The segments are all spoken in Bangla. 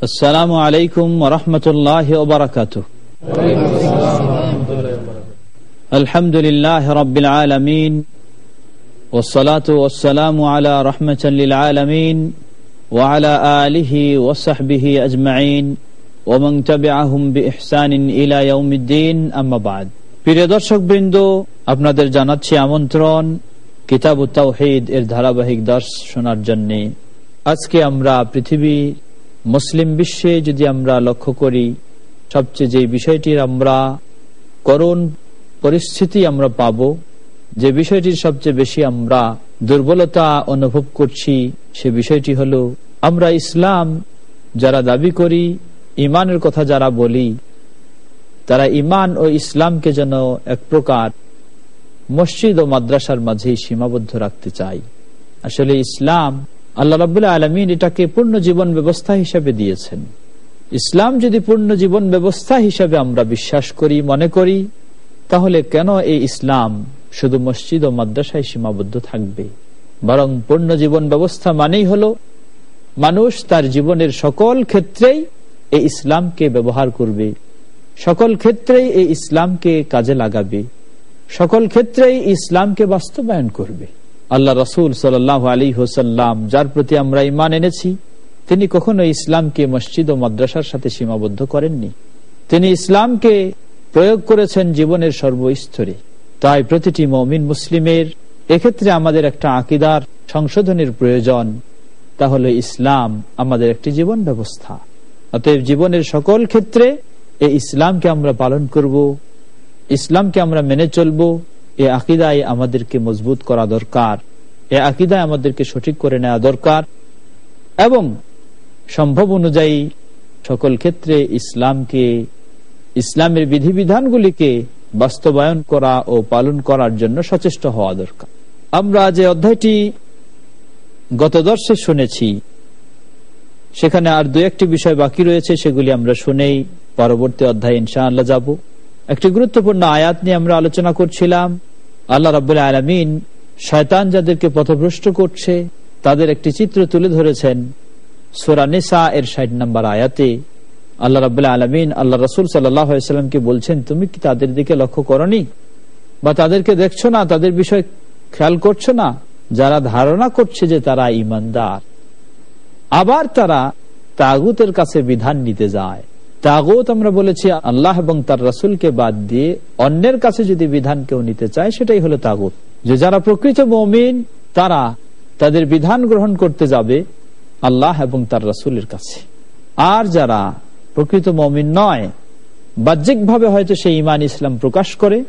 السلام عليكم ورحمة الله وبركاته الحمد لله رب العالمين والصلاة والسلام على رحمة للعالمين وعلى آله وصحبه أجمعين ومن تبعهم بإحسان إلى يوم الدين أما بعد প্রিয় দর্শক বৃন্দ আপনাদের জানাচ্ছি আমন্ত্রণ কিতাব তাওহিদ এর ধারাবাহিক দর্শ শোনার জন্য আজকে আমরা পৃথিবী মুসলিম বিশ্বে যদি আমরা লক্ষ্য করি, সবচেয়ে যে বিষয়টির আমরা করুণ পরিস্থিতি আমরা পাব, যে বিষয়টির সবচেয়ে বেশি আমরা দুর্বলতা অনুভব করছি, সে বিষয়টি হলো আমরা ইসলাম যারা দাবি করি, ইমানের কথা যারা বলি, তারা ইমান ও ইসলামকে যেন এক প্রকার মসজিদ ও মাদ্রাসার মাঝেই সীমাবদ্ধ রাখতে চাই আসলে ইসলাম আল্লাহ রাবুল্লাহ আলমিন এটাকে পূর্ণ জীবন ব্যবস্থা হিসেবে দিয়েছেন। ইসলাম যদি পূর্ণ জীবন ব্যবস্থা হিসেবে আমরা বিশ্বাস করি, মনে করি, তাহলে কেন এই ইসলাম শুধু মসজিদ ও মাদ্রাসায় সীমাবদ্ধ থাকবে? বরং পূর্ণ জীবন ব্যবস্থা মানেই হলো, মানুষ তার জীবনের সকল ক্ষেত্রেই এই ইসলামকে ব্যবহার করবে। সকল ক্ষেত্রেই এই ইসলামকে কাজে লাগাবে। সকল ক্ষেত্রেই ইসলামকে বাস্তবায়ন করবে। আল্লাহ রসুল সাল্লাহ আলী হোসাল্লাম যার প্রতি আমরা ইমান এনেছি, তিনি কখনো ইসলামকে মসজিদ ও মাদ্রাসার সাথে সীমাবদ্ধ করেননি। তিনি ইসলামকে প্রয়োগ করেছেন জীবনের সর্বস্তরে। তাই প্রতিটি মমিন মুসলিমের এক্ষেত্রে আমাদের একটা আকিদার সংশোধনের প্রয়োজন। তাহলে ইসলাম আমাদের একটি জীবন ব্যবস্থা। অতএব জীবনের সকল ক্ষেত্রে এই ইসলামকে আমরা পালন করব, ইসলামকে আমরা মেনে চলব এ আকিদায় আমাদেরকে মজবুত করা দরকার। এ আকিদায় আমাদেরকে সঠিক করে নেওয়া দরকার। এবং সম্ভব অনুযায়ী সকল ক্ষেত্রে ইসলামকে, ইসলামের বিধিবিধানগুলিকে বাস্তবায়ন করা ও পালন করার জন্য সচেষ্ট হওয়া দরকার। আমরা যে অধ্যায়টি গত দর্শে শুনেছি, সেখানে আর দু একটি বিষয় বাকি রয়েছে, সেগুলি আমরা শুনেই পরবর্তী অধ্যায় ইনশাআল্লাহ যাব। একটি গুরুত্বপূর্ণ আয়াত নিয়ে আমরা আলোচনা করছিলাম। আল্লাহ রাবুল্লাহ আলমিন শয়তান যাদেরকে পথভ্রষ্ট করছে, তাদের একটি চিত্র তুলে ধরেছেন সোরানিসা এর ষাট নম্বর আয়াতে। আল্লাহ রাবুল্লাহ আলমিন আল্লাহ রসুল সাল্লামকে বলছেন, তুমি কি তাদের দিকে লক্ষ্য করনি? বা তাদেরকে দেখছ না? তাদের বিষয় খেয়াল করছ না? যারা ধারণা করছে যে তারা ইমানদার। আবার তারা তাগুতের কাছে বিধান নিতে যায়। তাগুত আমরা বলেছি আল্লাহ এবং তার রাসুলকে বাদ দিয়ে অন্যের কাছে যদি বিধান কেউ নিতে চায়, সেটাই হলো তাগুত। যে যারা প্রকৃত মমিন, তারা তাদের বিধান গ্রহণ করতে যাবে আল্লাহ এবং তার রাসুলের কাছে। আর যারা প্রকৃত মমিন নয়, বাহ্যিকভাবে হয়তো সে ইমান ইসলাম প্রকাশ করে,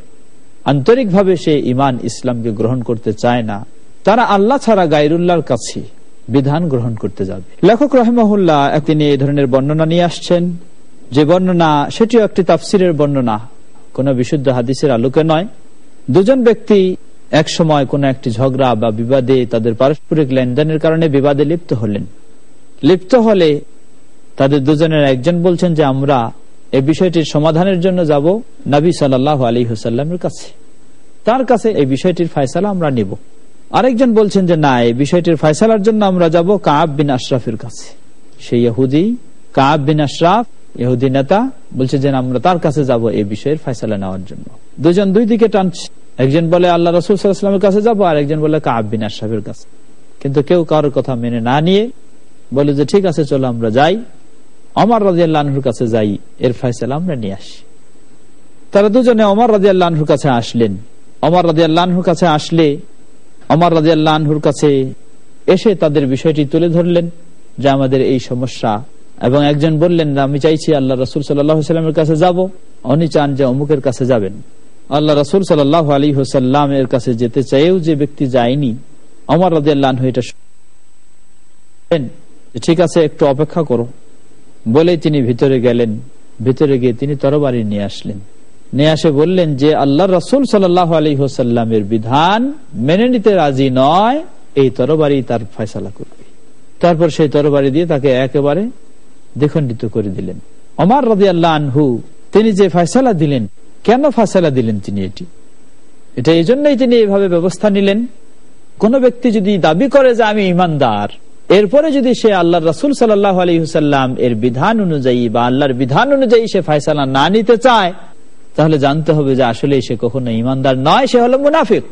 আন্তরিকভাবে সে ইমান ইসলামকে গ্রহণ করতে চায় না, তারা আল্লাহ ছাড়া গাইরুল্লাহর কাছে বিধান গ্রহণ করতে যাবে। লেখক রহমহুল্লাহ তিনি এই ধরনের বর্ণনা নিয়ে আসছেন। যে বর্ণনা, সেটিও একটি তাফসিরের বর্ণনা। কোন বিশুদ্ধ হাদিসের আলোকে নয়। দুজন ব্যক্তি এক সময় কোন একটি ঝগড়া বা বিবাদে তাদের পারস্পরিক লেনদেনের কারণে বিবাদে লিপ্ত হলেন। লিপ্ত হলে তাদের দুজনের একজন বলছেন যে, আমরা এই বিষয়টির সমাধানের জন্য যাব নবী সাল্লাহ আলী হুসাল্লামের কাছে। তার কাছে এই বিষয়টির ফয়সালা আমরা নিব। আরেকজন বলছেন যে, না, এই বিষয়টির ফয়সালার জন্য আমরা যাব কাব বিন আশরাফের কাছে। সেই ইহুদি, কাব বিন আশরাফ ইহুদি নেতা বলছে যে আমরা তার কাছে যাব এই বিষয়ের ফয়সালা নেওয়ার জন্য। দুজন দুই দিকে টানছে। একজন বলে, আল্লাহ রসুল কাছে যাব। আর একজন বলে, কাব বিন কাছে। কিন্তু কেউ কারোর কথা মেনে না নিয়ে বলে যে, ঠিক আছে, চলো আমরা যাই। অমর রাজিয়াল্লাহর কাছে যাই, এর ফয়সালা আমরা নিয়ে আসি। তারা দুজনে অমর রাজিয়াল্লাহর কাছে আসলেন। অমর রাজিয়াল্লাহর কাছে আসলে অমর রাজিয়াল্লাহর কাছে এসে তাদের বিষয়টি তুলে ধরলেন যে, আমাদের এই সমস্যা এবং একজন বললেন, আমি চাইছি আল্লাহ রসুল সাল্লামের কাছে যাব। উনি চান যে অমুকের কাছে যাবেন। আল্লাহ রসুল সাল্লাহ আলী হোসাল্লাম এর কাছে যেতে চাইও যে ব্যক্তি যায়নি অমর রাজিয়াল্লাহ এটা ঠিক আছে, একটু অপেক্ষা করো। বলে তিনি ভিতরে গেলেন। ভিতরে গিয়ে তিনি তরবারি নিয়ে আসলেন। নিয়ে আসে বললেন যে, আল্লাহ রসুল সাল্লাহ আলী হোসাল্লামের বিধান মেনে নিতে রাজি নয়। এই তরবারি তার ফয়সালা করবে। তারপর সেই তরবারি দিয়ে তাকে একেবারে দ্বিখণ্ডিত করে দিলেন। অমার রাজি আল্লাহ তিনি যে ফয়সালা দিলেন, কেন ফয়সালা দিলেন তিনি এটি? এটা এই জন্যই তিনি এভাবে ব্যবস্থা নিলেন। কোন ব্যক্তি যদি দাবি করে যে আমি ইমানদার, এরপরে যদি সে আল্লাহ রসুল সাল্লাহ আলহিহসাল্লাম এর বিধান অনুযায়ী বা আল্লাহর বিধান অনুযায়ী সে ফায়সালা না নিতে চায়, তাহলে জানতে হবে যে আসলে সে কখনো ইমানদার নয়, সে হলো মুনাফিক।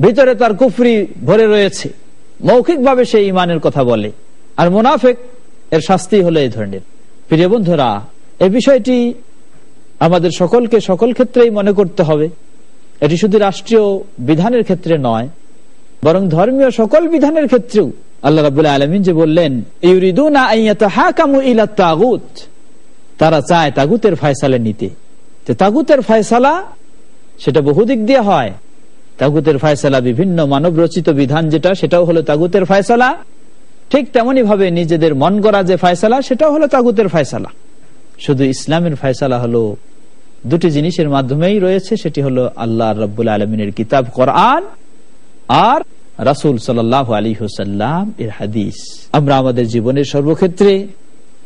ভিতরে তার কুফরি ভরে রয়েছে। মৌখিক ভাবে সে ইমানের কথা বলে। আর মুনাফিক এর শাস্তি হলো এই ধরনের। প্রিয় বন্ধুরা এই বিষয়টি আমাদের সকলকে সকল ক্ষেত্রেই মনে করতে হবে। এটি শুধু রাষ্ট্রীয় বিধানের ক্ষেত্রে নয়, বরং ধর্মীয় সকল বিধানের ক্ষেত্রেও আল্লাহ রাবুল্লাহ আলমিন যে বললেন তারা চায় তাগুতের ফয়সালা নিতে। তাগুতের ফয়সালা সেটা বহুদিক দিয়ে হয়। তাগুতের ফয়সালা বিভিন্ন মানব রচিত বিধান যেটা, সেটাও হলো তাগুতের ফয়সালা। ঠিক তেমনি ভাবে নিজেদের মন করা যে ফয়সালা, সেটাও হলো তাগুতের ফয়সালা। শুধু ইসলামের ফয়সালা হলো দুটি জিনিসের মাধ্যমেই রয়েছে, সেটি হলো আল্লাহ রব্বুল আলমিনের কিতাব কোরআন আর রাসুল সাল্লাহ আলী হুসাল্লাম এর হাদিস। আমরা আমাদের জীবনের সর্বক্ষেত্রে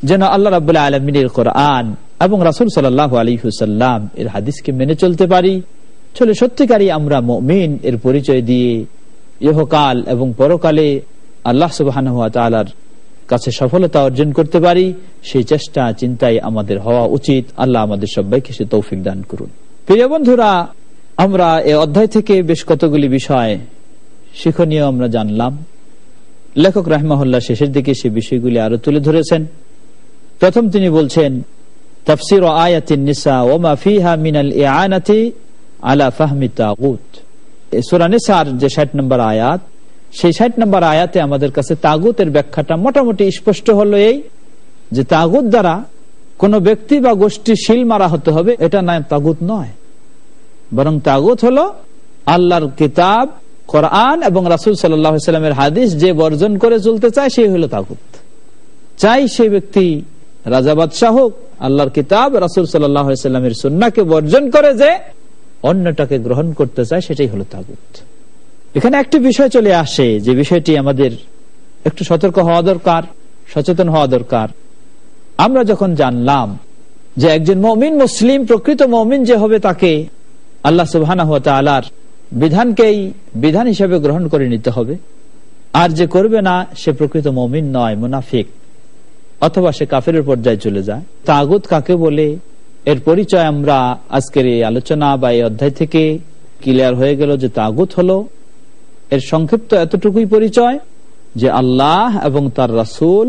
যেন আল্লাহ রাবুল্লাহ আলমিনের কোরআন এবং রাসুল সাল্লাহ আলী হুসাল্লাম এর হাদিসকে মেনে চলতে পারি, চলে সত্যিকারই আমরা মমিন এর পরিচয় দিয়ে ইহকাল এবং পরকালে আল্লাহ সুবাহ কাছে সফলতা অর্জন করতে পারি, সেই চেষ্টা চিন্তায় আমাদের হওয়া উচিত। আল্লাহ আমাদের সবাইকে সে তৌফিক দান করুন। প্রিয় বন্ধুরা, আমরা এ অধ্যায় থেকে বেশ কতগুলি বিষয় শিক্ষণীয় আমরা জানলাম। লেখক রাহমাহুল্লাহ শেষের দিকে সে বিষয়গুলি আরও তুলে ধরেছেন। প্রথম তিনি বলছেন, তফসির আয়াতিন নিসা ওমা ফিহা মিনাল আলা ফাহমি তাগুত। সূরা নিসার যে 60 নম্বর আয়াত সেই 60 নম্বর আয়াতে আমাদের কাছে তাগুতের ব্যাখ্যাটা মোটামুটি স্পষ্ট হলো এই যে তাগুত দ্বারা কোন ব্যক্তি বা গোষ্ঠী শিল মারা হতে হবে, এটা নয় তাগুত নয়। বরং তাগুত হলো আল্লাহর কিতাব, কোরআন এবং রাসুল সাল্লামের হাদিস যে বর্জন করে চলতে চায়, সেই হলো তাগুত। চাই সেই ব্যক্তি রাজা বাদশাহ হোক, আল্লাহর কিতাব, রাসুল সাল্লামের সুন্নাকে বর্জন করে যে অন্যটাকে গ্রহণ করতে চায়, সেটাই হলো তাগুত। এখানে একটি বিষয় চলে আসে, যে বিষয়টি আমাদের একটু সতর্ক হওয়া দরকার, সচেতন হওয়া দরকার। আমরা যখন জানলাম যে একজন মমিন মুসলিম, প্রকৃত মমিন যে হবে তাকে আল্লাহ সুবাহ বিধানকেই বিধান হিসেবে গ্রহণ করে নিতে হবে। আর যে করবে না, সে প্রকৃত মমিন নয়, মুনাফিক, অথবা সে কাফের পর্যায়ে চলে যায়। তাগুত কাকে বলে? এর পরিচয় আমরা আজকের এই আলোচনা বা এই অধ্যায় থেকে ক্লিয়ার হয়ে গেল যে তাগুত হলো এর সংক্ষিপ্ত এতটুকুই পরিচয় যে আল্লাহ এবং তার রাসুল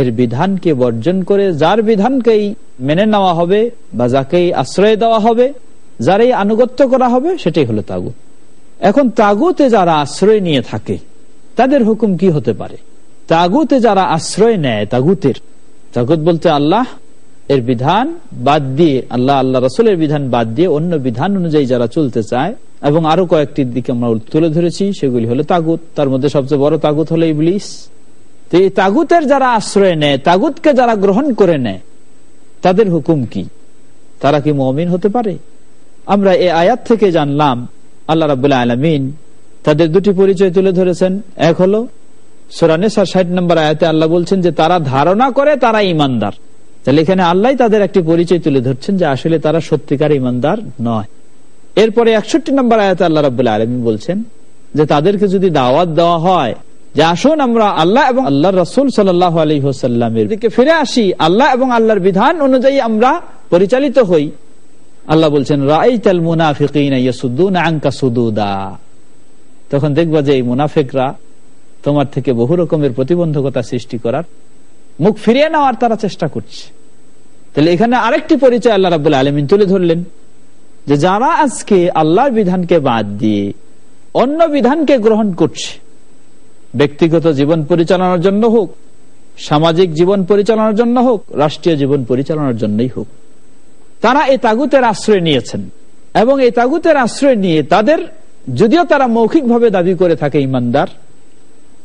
এর বিধানকে বর্জন করে যার বিধানকেই মেনে নেওয়া হবে বা যাকেই আশ্রয় দেওয়া হবে, যারাই আনুগত্য করা হবে, সেটাই হলো তাগুত। এখন তাগুতে যারা আশ্রয় নিয়ে থাকে, তাদের হুকুম কি হতে পারে? তাগুতে যারা আশ্রয় নেয়, তাগুতের, তাগুত বলতে আল্লাহ এর বিধান বাদ দিয়ে, আল্লাহ আল্লাহ রসুলের বিধান বাদ দিয়ে অন্য বিধান অনুযায়ী যারা চলতে চায়, এবং আরও কয়েকটির দিকে আমরা তুলে ধরেছি, সেগুলি হলো তাগুত। তার মধ্যে সবচেয়ে বড় তাগুত হলো ইবলিস। তো এই তাগুতের যারা আশ্রয় নেয়, তাগুতকে যারা গ্রহণ করে নেয়, তাদের হুকুম কি? তারা কি মমিন হতে পারে? আমরা এই আয়াত থেকে জানলাম, আল্লাহ রাবুল্লাহ আলমিন তাদের দুটি পরিচয় তুলে ধরেছেন। এক হলো সোরানেসার ষাট নম্বর আয়াতে আল্লাহ বলছেন যে তারা ধারণা করে তারা ইমানদার তাহলে এখানে আল্লাহ তাদের একটি পরিচয় তুলে ধরছেন যে আসলে তারা সত্যিকার ইমানদার নয়। এরপরে একষট্টি নম্বর আয়াতে আল্লাহ রাবুল্লাহ আলমী বলছেন যে তাদেরকে যদি দাওয়াত দেওয়া হয়, যে আসুন আমরা আল্লাহ এবং আল্লাহ রসুল সাল্লাহ দিকে ফিরে আসি, আল্লাহ এবং আল্লাহর বিধান অনুযায়ী আমরা পরিচালিত হই। আল্লাহ বলছেন তখন দেখবা যে এই মুনাফিকরা তোমার থেকে বহু রকমের প্রতিবন্ধকতা সৃষ্টি করার মুখ ফিরিয়ে নেওয়ার তারা চেষ্টা করছে। তাহলে এখানে আরেকটি পরিচয় আল্লাহ রাবুল আলমিন তুলে ধরলেন যে যারা আজকে আল্লাহর বিধানকে বাদ দিয়ে অন্য বিধানকে গ্রহণ করছে, ব্যক্তিগত জীবন পরিচালনার জন্য হোক, সামাজিক জীবন পরিচালনার জন্য হোক, রাষ্ট্রীয় জীবন পরিচালনার জন্যই হোক, তারা এই তাগুতের আশ্রয় নিয়েছেন এবং এই তাগুতের আশ্রয় নিয়ে তাদের, যদিও তারা মৌখিকভাবে দাবি করে থাকে ইমানদার,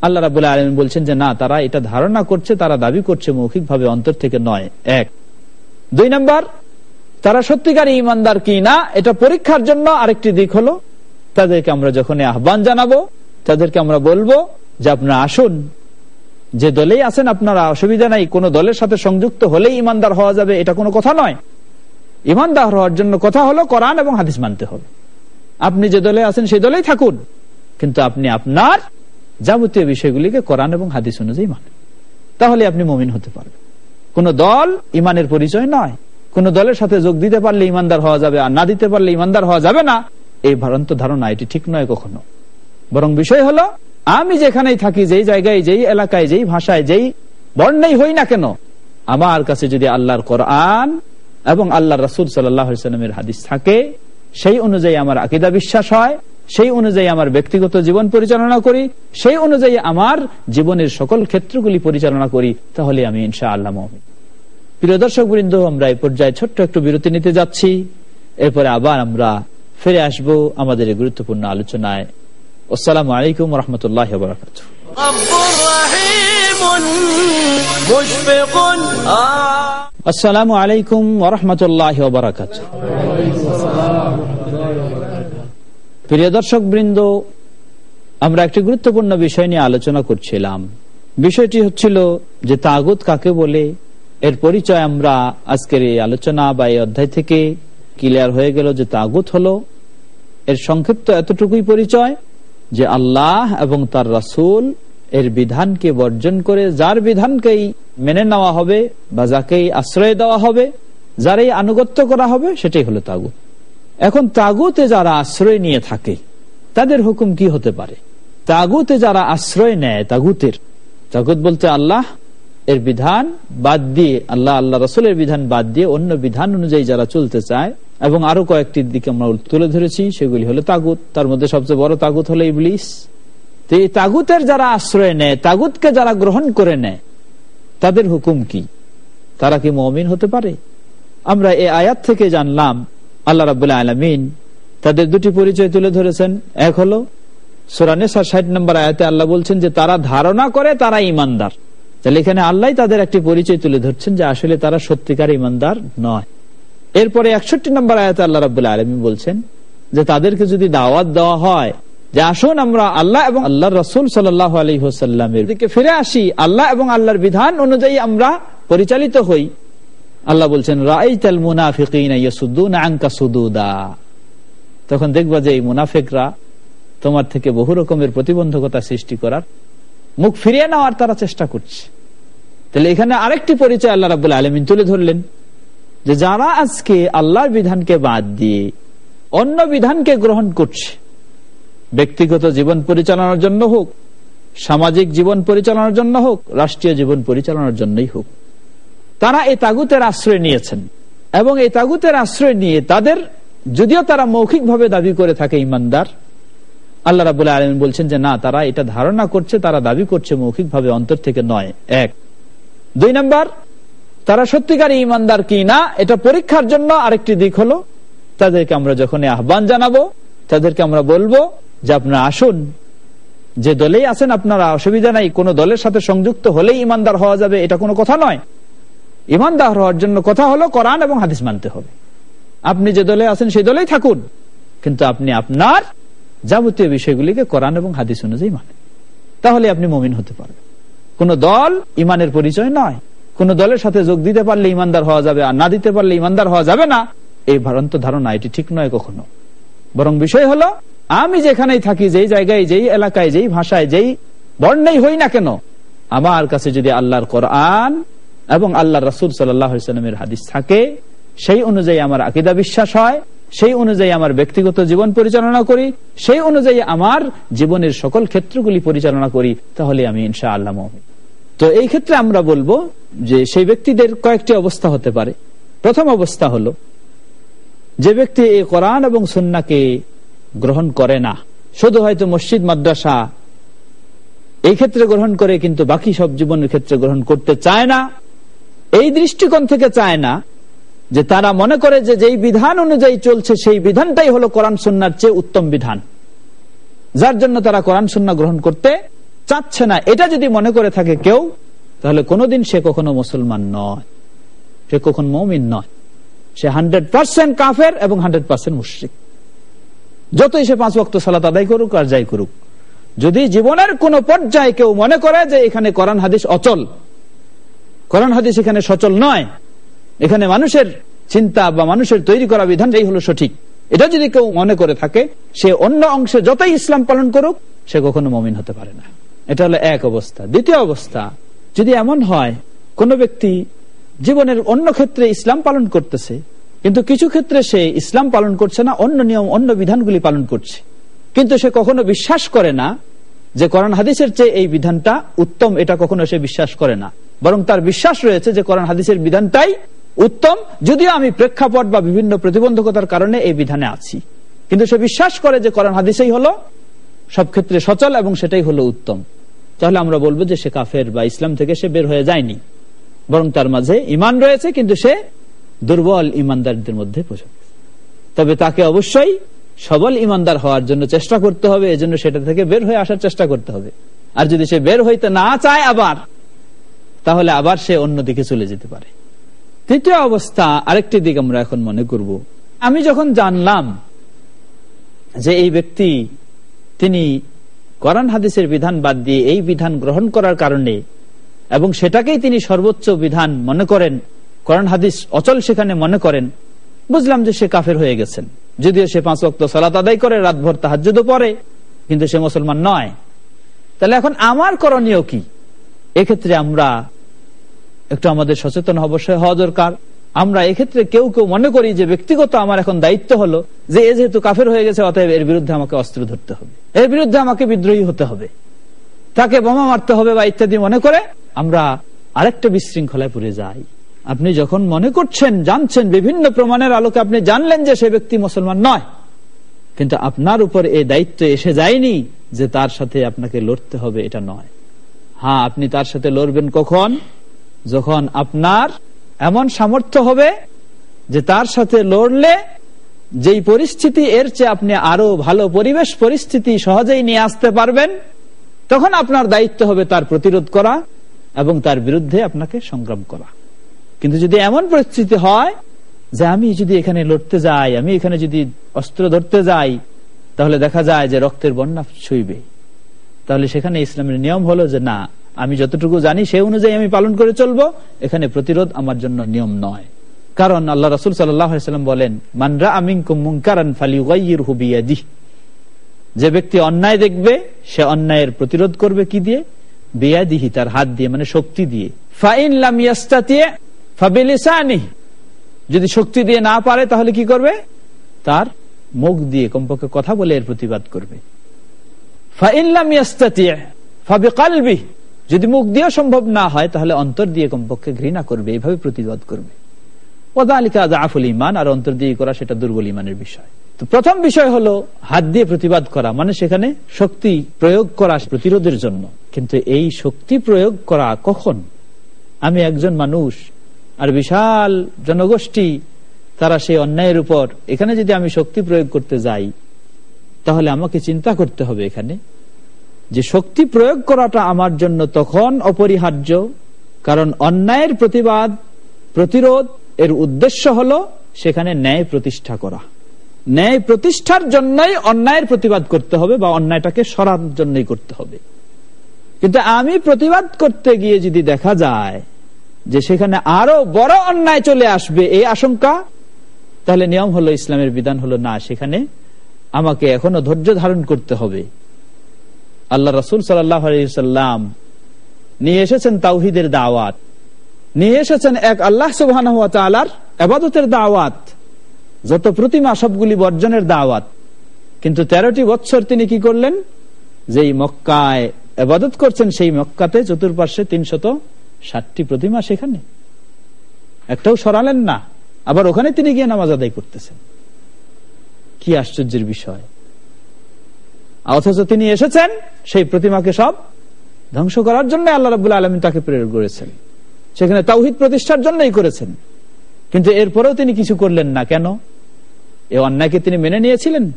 আল্লাহ রাবুল্লাহ আলম বলছেন যে না, তারা এটা ধারণা করছে, তারা দাবি করছে মৌখিকভাবে অন্তর থেকে নয়, এক। দুই নম্বর, তারা সত্যিকার ইমানদার কি না, এটা পরীক্ষার জন্য আরেকটি দিক হলো, তাদেরকে আমরা যখন আহ্বান জানাব, তাদেরকে আমরা বলব যে আপনারা আসুন। যে দলেই আছেন আপনারা, অসুবিধা নাই, কোন দলের সাথে সংযুক্ত হলেই ইমানদার হওয়া যাবে, এটা কোনো কথা নয়। ইমানদার হওয়ার জন্য কথা হলো কোরআন এবং হাদিস মানতে হবে। আপনি যে দলে আছেন, সেই দলেই থাকুন। কিন্তু আপনি আপনার যাবতীয় বিষয়গুলিকে কোরআন এবং হাদিস অনুযায়ী মানেন। তাহলে আপনি মমিন হতে পারবেন। কোন দল ইমানের পরিচয় নয়। কোন দলের সাথে যোগ দিতে পারলে ইমানদার হওয়া যাবে আর না দিতে পারলে ইমানদার হওয়া যাবে না। এই ভ্রান্ত ধারণা, এটি ঠিক নয় কখনো। বরং বিষয় হলো, আমি যেখানেই থাকি, যেই জায়গায়, যেই এলাকায়, যেই ভাষায়, যেই বর্ণেই হই না কেন, আমার কাছে যদি আল্লাহর কোরআন এবং আল্লাহ রসুল সাল্লামের হাদিস থাকে, সেই অনুযায়ী আমার আকিদা বিশ্বাস হয়। সেই অনুযায়ী আমার ব্যক্তিগত জীবন পরিচালনা করি সেই অনুযায়ী আমার জীবনের সকল ক্ষেত্রগুলি পরিচালনা করি তাহলে আমি ইনশা আল্লাহ মহমিন প্রিয় দর্শক বৃন্দ আমরা এই পর্যায়ে ছোট্ট একটু বিরতি নিতে যাচ্ছি। এরপরে আবার আমরা ফিরে আসব আমাদের এই গুরুত্বপূর্ণ আলোচনায়। আসসালামু আলাইকুম রহমতুল্লাহ বরাকাত আসসালামু আলাইকুম ওরহমতুল্লাহ বরাকাত প্রিয় দর্শক বৃন্দ আমরা একটি গুরুত্বপূর্ণ বিষয় নিয়ে আলোচনা করছিলাম। বিষয়টি হচ্ছিল যে তাগুত কাকে বলে, এর পরিচয় আমরা আজকের এই আলোচনা বা এই অধ্যায় থেকে ক্লিয়ার হয়ে গেল যে তাগুত হলো, এর সংক্ষিপ্ত এতটুকুই পরিচয় যে আল্লাহ এবং তার রাসুল এর বিধানকে বর্জন করে যার বিধানকেই মেনে নেওয়া হবে বা যাকেই আশ্রয় দেওয়া হবে, যারাই আনুগত্য করা হবে, সেটাই হলো তাগুত। এখন তাগুতে যারা আশ্রয় নিয়ে থাকে, তাদের হুকুম কি হতে পারে? তাগুতে যারা আশ্রয় নেয়, তাগুতের, তাগুত বলতে আল্লাহ এর বিধান বাদ দিয়ে, আল্লাহ আল্লাহ রসুলের বিধান বাদ দিয়ে অন্য বিধান অনুযায়ী যারা চলতে চায়, এবং আরও কয়েকটি দিকে আমরা তুলে ধরেছি, সেগুলি হলো তাগুত। তার মধ্যে সবচেয়ে বড় তাগুত হলো ইবলিস। তো এই তাগুতের যারা আশ্রয় নেয়, তাগুতকে যারা গ্রহণ করে নেয়, তাদের হুকুম কি? তারা কি মমিন হতে পারে? আমরা এই আয়াত থেকে জানলাম আল্লাহ রাবুল্লাহ আলমিন তাদের দুটি পরিচয় তুলে ধরেছেন। এক হলো সোরানেসার ষাট নম্বর আয়াতে আল্লাহ বলছেন যে, তারা ধারণা করে তারা ইমানদার তাহলে এখানে আল্লাহ তাদের একটি পরিচয় তুলে ধরছেন যে, আসলে তারা সত্যিকার ইমানদার নয়। এরপরে একষট্টি নম্বর আয়াতে আল্লাহ রাবুল্লাহ আলমী বলছেন যে, তাদেরকে যদি দাওয়াত দেওয়া হয় যে, আসুন আমরা আল্লাহ এবং আল্লাহ রসুল সাল্লাহ আলী হোসাল্লামের দিকে ফিরে আসি। আল্লাহ এবং আল্লাহর বিধান অনুযায়ী আমরা পরিচালিত হই। আল্লাহ বলছেন রাইতাল মুনাফিকা তখন দেখবা যে এই মুনাফেকরা তোমার থেকে বহু রকমের প্রতিবন্ধকতা সৃষ্টি করার মুখ ফিরিয়ে নেওয়ার তারা চেষ্টা করছে। তাহলে এখানে আরেকটি পরিচয় আল্লাহ রাবুল্লাহ আলমিন তুলে ধরলেন যে যারা আজকে আল্লাহর বিধানকে বাদ দিয়ে অন্য বিধানকে গ্রহণ করছে, ব্যক্তিগত জীবন পরিচালনার জন্য হোক, সামাজিক জীবন পরিচালনার জন্য হোক, রাষ্ট্রীয় জীবন পরিচালনার জন্যই হোক তারা এই তাগুতের আশ্রয় নিয়েছেন। এবং এই তাগুতের আশ্রয় নিয়ে তাদের, যদিও তারা মৌখিকভাবে দাবি করে থাকে ইমানদার, আল্লাহ রাবুল আলম বলছেন যে, না, তারা এটা ধারণা করছে, তারা দাবি করছে মৌখিকভাবে অন্তর থেকে নয়। এক। দুই নম্বর, তারা সত্যিকার ইমানদার কি না, এটা পরীক্ষার জন্য আরেকটি দিক হলো, তাদেরকে আমরা যখন আহ্বান জানাব, তাদেরকে আমরা বলব যে, আপনারা আসুন। যে দলেই আছেন, আপনারা অসুবিধা নাই। কোন দলের সাথে সংযুক্ত হলেই ইমানদার হওয়া যাবে। এটা কোনো কথা নয়। ইমানদার হওয়ার জন্য কথা হলো কোরআন এবং হাদিস মানতে হবে। আপনি যে দলে আছেন সেই দলেই থাকুন। কিন্তু আপনি আপনার যাবতীয় বিষয়গুলিকে কোরআন এবং হাদিস অনুযায়ী মানেন। তাহলে আপনি মমিন হতে পারবেন। কোন দল ইমানের পরিচয় নয়। কোন দলের সাথে যোগ দিতে পারলে ইমানদার হওয়া যাবে আর না দিতে পারলে ইমানদার হওয়া যাবে না। এই ভ্রান্ত ধারণা এটি ঠিক নয় কখনো। বরং বিষয় হলো, আমি যেখানেই থাকি, যেই জায়গায়, যেই এলাকায়, যেই ভাষায়, যেই বর্ণেই হই না কেন, আমার কাছে যদি আল্লাহর কোরআন এবং আল্লাহ রসুল সাল্লামের হাদিস থাকে, সেই অনুযায়ী আমার আকিদা বিশ্বাস হয়, সেই অনুযায়ী আমার ব্যক্তিগত জীবন পরিচালনা করি, সেই অনুযায়ী আমার জীবনের সকল ক্ষেত্রগুলি পরিচালনা করি, তাহলে আমি ইনশা আল্লাহ তো এই ক্ষেত্রে আমরা বলব যে সেই ব্যক্তিদের কয়েকটি অবস্থা হতে পারে। প্রথম অবস্থা হলো, যে ব্যক্তি এই কোরআন এবং সন্নাকে গ্রহণ করে না, শুধু হয়তো মসজিদ, মাদ্রাসা এই ক্ষেত্রে গ্রহণ করে, কিন্তু বাকি সব জীবনের ক্ষেত্রে গ্রহণ করতে চায় না এই দৃষ্টিকোণ থেকে চায় না যে তারা মনে করে যে যেই বিধান অনুযায়ী চলছে, সেই বিধানটাই হলো কোরআন সন্ন্যার চেয়ে উত্তম বিধান। যার জন্য তারা কোরআন সন্না গ্রহণ করতে চাচ্ছে না। এটা যদি মনে করে থাকে কেউ, তাহলে কোনোদিন সে কখনো মুসলমান নয়। সে কখন মমিন নয়। সে হান্ড্রেড পার্সেন্ট কাফের এবং হান্ড্রেড পার্সেন্ট মুশ্রিক। যতই সে পাঁচ বক্ত সালাত আদায় করুক আর যাই করুক, যদি জীবনের কোন পর্যায়ে কেউ মনে করে যে এখানে কোরআন হাদিস অচল কোরআন হাদিস এখানে সচল নয়। এখানে মানুষের চিন্তা বা মানুষের তৈরি করা বিধানটাই হলো সঠিক। এটা যদি কেউ মনে করে থাকে, সে অন্য অংশে যতই ইসলাম পালন করুক, সে কখনো মমিন হতে পারে না। এটা হলো এক অবস্থা। দ্বিতীয় অবস্থা, যদি এমন হয়, কোন ব্যক্তি জীবনের অন্য ক্ষেত্রে ইসলাম পালন করতেছে, কিন্তু কিছু ক্ষেত্রে সে ইসলাম পালন করছে না, অন্য নিয়ম, অন্য বিধানগুলি পালন করছে। কিন্তু সে কখনো বিশ্বাস করে না যে কোরআন হাদিসের চেয়ে এই বিধানটা উত্তম, এটা কখনো সে বিশ্বাস করে না। বরং তার বিশ্বাস রয়েছে যে কোরআন হাদিসের বিধানটাই উত্তম, যদিও আমি প্রেক্ষাপট বা বিভিন্ন প্রতিবন্ধকতার কারণে এই বিধানে আছি। কিন্তু সে বিশ্বাস করে যে কোরআন হাদিসেই হলো সব ক্ষেত্রে সচল এবং সেটাই হলো উত্তম। তাহলে আমরা বলব যে সে কাফের বা ইসলাম থেকে সে বের হয়ে যায়নি। বরং তার মাঝে ইমান রয়েছে, কিন্তু সে দুর্বল ইমানদারদের মধ্যে তবে তাকে অবশ্যই সবল ইমানদার হওয়ার জন্য চেষ্টা করতে হবে, এজন্য সেটা থেকে বের হয়ে আসার চেষ্টা করতে হবে। আর যদি সে বের হইতে না চায় আবার তাহলে আবার সে অন্যদিকে চলে যেতে পারে। তৃতীয় অবস্থা, আরেকটি দিক আমরা এখন মনে করব। আমি যখন জানলাম যে এই ব্যক্তি, তিনি কোরআন হাদিসের বিধান বাদ দিয়ে এই বিধান গ্রহণ করার কারণে এবং সেটাকেই তিনি সর্বোচ্চ বিধান মনে করেন, কোরআন হাদিস অচল সেখানে মনে করেন, বুঝলাম যে সে কাফের হয়ে গেছেন। যদিও সে পাঁচ অক্ত সালাত আদায় করে, রাতভর তাহাজুদও পরে কিন্তু সে মুসলমান নয়। তাহলে এখন আমার করণীয় কি? এক্ষেত্রে আমরা একটু আমাদের সচেতন অবশ্যই হওয়া দরকার। আমরা এক্ষেত্রে কেউ কেউ মনে করি যে ব্যক্তিগত আমার এখন দায়িত্ব হলো যে এ যেহেতু কাফের হয়ে গেছে, অতএব এর বিরুদ্ধে আমাকে অস্ত্র ধরতে হবে। এর বিরুদ্ধে আমাকে বিদ্রোহী হতে হবে। তাকে বোমা মারতে হবে বা ইত্যাদি মনে করে আমরা আরেকটা বিশৃঙ্খলায় পড়ে যাই। আপনি যখন মনে করছেন, জানছেন, বিভিন্ন প্রমাণের আলোকে আপনি জানলেন যে সে ব্যক্তি মুসলমান নয়। কিন্তু আপনার উপর এই দায়িত্ব এসে যায়নি যে তার সাথে আপনাকে লড়তে হবে, এটা নয়। হ্যাঁ আপনি তার সাথে লড়বেন কখন? যখন আপনার এমন সামর্থ্য হবে যে তার সাথে লড়লে, যেই পরিস্থিতি এর চেয়ে আপনি আরও ভালো পরিবেশ পরিস্থিতি সহজেই নিয়ে আসতে পারবেন, তখন আপনার দায়িত্ব হবে তার প্রতিরোধ করা এবং তার বিরুদ্ধে আপনাকে সংগ্রাম করা। কিন্তু যদি এমন পরিস্থিতি হয় যে আমি যদি এখানে লড়তে যাই, আমি এখানে যদি অস্ত্র ধরতে যাই, তাহলে দেখা যায় যে রক্তের বন্যা ছুইবে। তাহলে সেখানে ইসলামের নিয়ম হলো যে না আমি যতটুকু জানি, সে অনুযায়ী আমি পালন করে চলবো। এখানে প্রতিরোধ আমার জন্য নিয়ম নয়। কারণ আল্লাহ রসুল সাল্লাম বলেন মানরা আমিন কুমুকারান ফালি হুবিয়াদি যে ব্যক্তি অন্যায় দেখবে, সে অন্যায়ের প্রতিরোধ করবে কি দিয়ে? বেয়াদিহি, তার হাত দিয়ে মানে শক্তি দিয়ে। ফাইন লামিয়াস্তাতিয়ে যদি শক্তি দিয়ে না পারে, তাহলে কি করবে? তার মুখ দিয়ে কমপক্ষে কথা বলে এর প্রতিবাদ করবে। যদি মুখ দিয়ে সম্ভব না হয়, তাহলে অন্তর দিয়ে কমপক্ষে ঘৃণা করবে এভাবে প্রতিবাদ করবে। ইমান আর অন্তর দিয়ে করা সেটা দুর্বল ইমানের বিষয়। তো প্রথম বিষয় হলো হাত দিয়ে প্রতিবাদ করা মানে সেখানে শক্তি প্রয়োগ করা প্রতিরোধের জন্য। কিন্তু এই শক্তি প্রয়োগ করা কখন? আমি একজন মানুষ, আর বিশাল জনগোষ্ঠী, তারা সেই অন্যায়ের উপর, এখানে যদি আমি শক্তি প্রয়োগ করতে যাই, তাহলে আমাকে চিন্তা করতে হবে এখানে। যে শক্তি প্রয়োগ করাটা আমার জন্য তখন অপরিহার্য, কারণ অন্যায়ের প্রতিবাদ, প্রতিরোধ এর উদ্দেশ্য হলো সেখানে ন্যায় প্রতিষ্ঠা করা। ন্যায় প্রতিষ্ঠার জন্যই অন্যায়ের প্রতিবাদ করতে হবে বা অন্যায়টাকে সরার জন্যই করতে হবে। কিন্তু আমি প্রতিবাদ করতে গিয়ে যদি দেখা যায় যে সেখানে আরও বড় অন্যায় চলে আসবে এই আশঙ্কা, তাহলে নিয়ম হলো ইসলামের বিধান হলো না, সেখানে আমাকে এখনও ধৈর্য ধারণ করতে হবে। আল্লাহ রসুল সাল্লাম নিয়ে এসেছেন তাওহিদের দাওয়াত। নিয়ে এসেছেন এক আল্লাহ সুবাহ আবাদতের দাওয়াত। যত প্রতিমা সবগুলি বর্জনের দাওয়াত। কিন্তু তেরোটি বৎসর তিনি কি করলেন? যেই মক্কায় আবাদত করছেন, সেই মক্কাতে চতুর্পার্শ্বে তিনশত ষাটটি প্রতিমা সেখানে। একটাও সরালেন না। আবার ওখানে তিনি গিয়ে নামাজ আদায় করতেছেন। কি আশ্চর্যের বিষয়। অথচ তিনি এসেছেন, সেই প্রতিমাকে সব ধ্বংস করার জন্য আল্লাহ রাবুল্লাহ আলমী তাকে প্রেরণ করেছেন। সেখানে তাওহিদ প্রতিষ্ঠার জন্যই করেছেন। কিন্তু এরপরেও তিনি কিছু করলেন না। কেন? এ অন্যায়কে তিনি মেনে নিয়েছিলেন?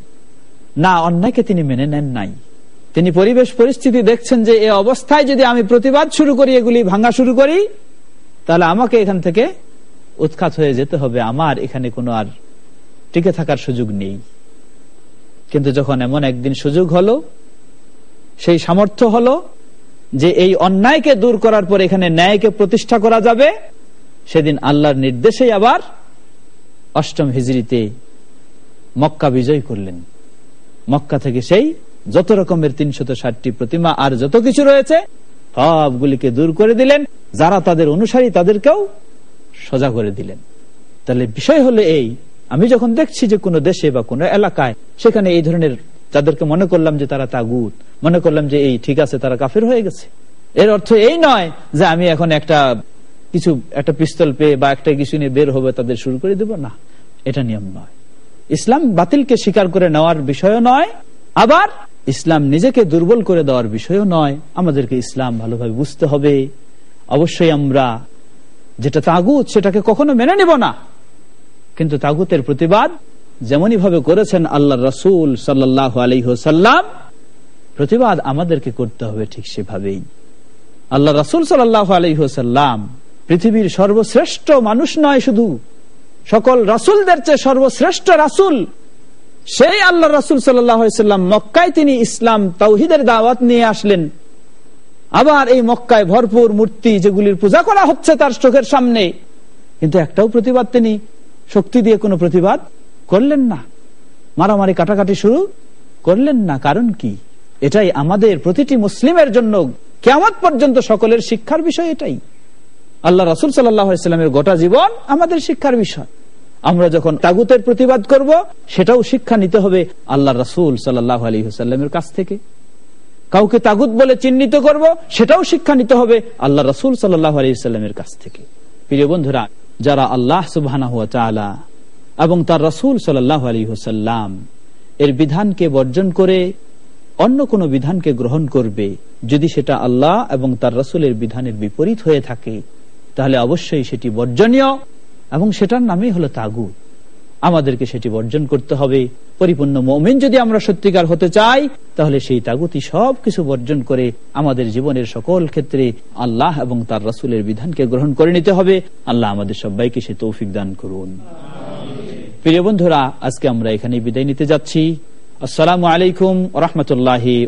না, অন্যায়কে তিনি মেনে নেন নাই। তিনি পরিবেশ পরিস্থিতি দেখছেন যে এ অবস্থায় যদি আমি প্রতিবাদ শুরু করি, এগুলি ভাঙা শুরু করি, তাহলে আমাকে এখান থেকে উৎখাত হয়ে যেতে হবে। আমার এখানে কোনো আর টিকে থাকার সুযোগ নেই। কিন্তু যখন এমন একদিন সুযোগ হলো, সেই সামর্থ্য হলো যে এই অন্যায়কে দূর করার পর এখানে ন্যায়কে প্রতিষ্ঠা করা যাবে, সেদিন আল্লাহর নির্দেশেই আবার অষ্টম হিজড়িতে মক্কা বিজয় করলেন। মক্কা থেকে সেই যত রকমের তিনশত ষাটটি প্রতিমা আর যত কিছু রয়েছে, সবগুলিকে দূর করে দিলেন। যারা তাদের অনুসারী তাদেরকেও সজা করে দিলেন। তাহলে বিষয় হলো এই আমি যখন দেখছি যে কোনো দেশে বা কোনো এলাকায় সেখানে এই ধরনের তাদেরকে মনে করলাম যে তারা তাগুত, মনে করলাম যে এই ঠিক আছে, তারা কাফের হয়ে গেছে। এর অর্থ এই নয় যে আমি এখন একটা কিছু, একটা পিস্তল পেয়ে বা একটা কিছু নিয়ে বের হবে, তাদের শুরু করে দেব, না। এটা নিয়ম নয়। ইসলাম বাতিলকে স্বীকার করে নেওয়ার বিষয়ও নয়, আবার ইসলাম নিজেকে দুর্বল করে দেওয়ার বিষয়ও নয়। আমাদেরকে ইসলাম ভালোভাবে বুঝতে হবে। অবশ্যই আমরা যেটা তাগুত, সেটাকে কখনো মেনে নিব না। কিন্তু তাগুতের প্রতিবাদ যেমনই ভাবে করেছেন আল্লাহ রসুল সাল্লাহ আলহ্লাম প্রতিবাদ আমাদেরকে করতে হবে ঠিক সেভাবেই। আল্লাহ রসুল সাল্লাহ আলহ্লাম পৃথিবীর সর্বশ্রেষ্ঠ মানুষ নয় শুধু, সকল রাসুলদের চেয়ে সর্বশ্রেষ্ঠ রাসুল। সেই আল্লাহ রাসুল সাল্লাম মক্কায় তিনি ইসলাম তৌহিদের দাওয়াত নিয়ে আসলেন। আবার এই মক্কায় ভরপুর মূর্তি যেগুলির পূজা করা হচ্ছে তার চোখের সামনে, কিন্তু একটাও প্রতিবাদ তিনি শক্তি দিয়ে কোনো প্রতিবাদ করলেন না। মারামারি কাটাকাটি শুরু করলেন না। কারণ কি? এটাই আমাদের প্রতিটি মুসলিমের জন্য কেমন পর্যন্ত সকলের শিক্ষার বিষয় এটাই। আল্লাহ রাসুল সাল্লামের গোটা জীবন আমাদের শিক্ষার বিষয়। আমরা যখন তাগুতের প্রতিবাদ করব, সেটাও শিক্ষা নিতে হবে আল্লাহ রাসুল আলী হুসাল্লামের কাছ থেকে। কাউকে তাগুত বলে চিহ্নিত করব, সেটাও শিক্ষা নিতে হবে আল্লাহ রসুল সাল্লাহ আলাইস্লামের কাছ থেকে। প্রিয় বন্ধুরা যারা আল্লাহ সুবাহ এবং তার রসুল সাল্লাহ আলী হুসাল্লাম এর বিধানকে বর্জন করে অন্য কোন বিধানকে গ্রহণ করবে, যদি সেটা আল্লাহ এবং তার রসুলের বিধানের বিপরীত হয়ে থাকে, তাহলে অবশ্যই সেটি বর্জনীয় এবং সেটার নামই হলো তাগুত। আমাদেরকে সেটি বর্জন করতে হবে। পরিপূর্ণ মমিন যদি আমরা সত্যিকার হতে চাই, তাহলে সেই তাগুতি সব কিছু বর্জন করে আমাদের জীবনের সকল ক্ষেত্রে আল্লাহ এবং তার রসুলের বিধানকে গ্রহণ করে নিতে হবে। আল্লাহ আমাদের সবাইকে সে তৌফিক দান করুন। প্রিয় বন্ধুরা, আজকে আমরা এখানে বিদায় নিতে যাচ্ছি। আসসালামু আলাইকুম রহমতুল্লাহ